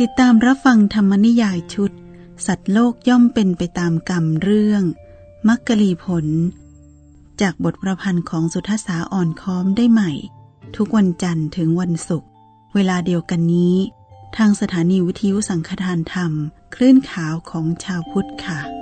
ติดตามรับฟังธรรมนิยายชุด สัตว์โลกย่อมเป็นไปตามกรรมเรื่อง มักกะลีผล จากบทประพันธ์ของสุทธสาอ่อนค้อมได้ใหม่ ทุกวันจันทร์ถึงวันศุกร์เวลาเดียวกันนี้ ทางสถานีวิทยุสังฆทานธรรม คลื่นขาวของชาวพุทธค่ะ